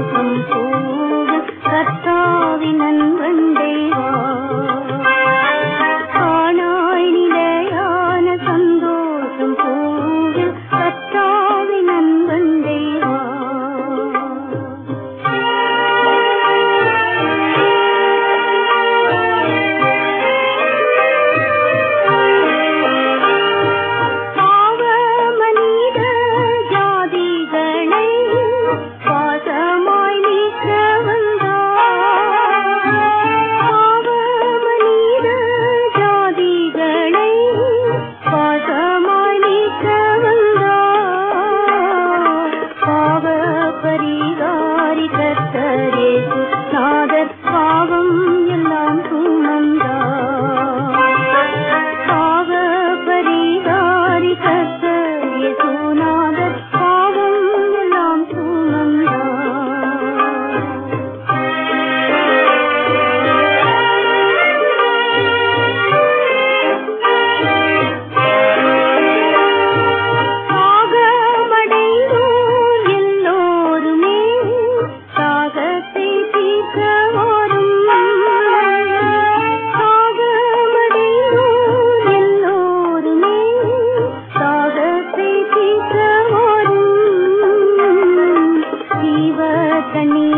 おじ。ಕಣಿ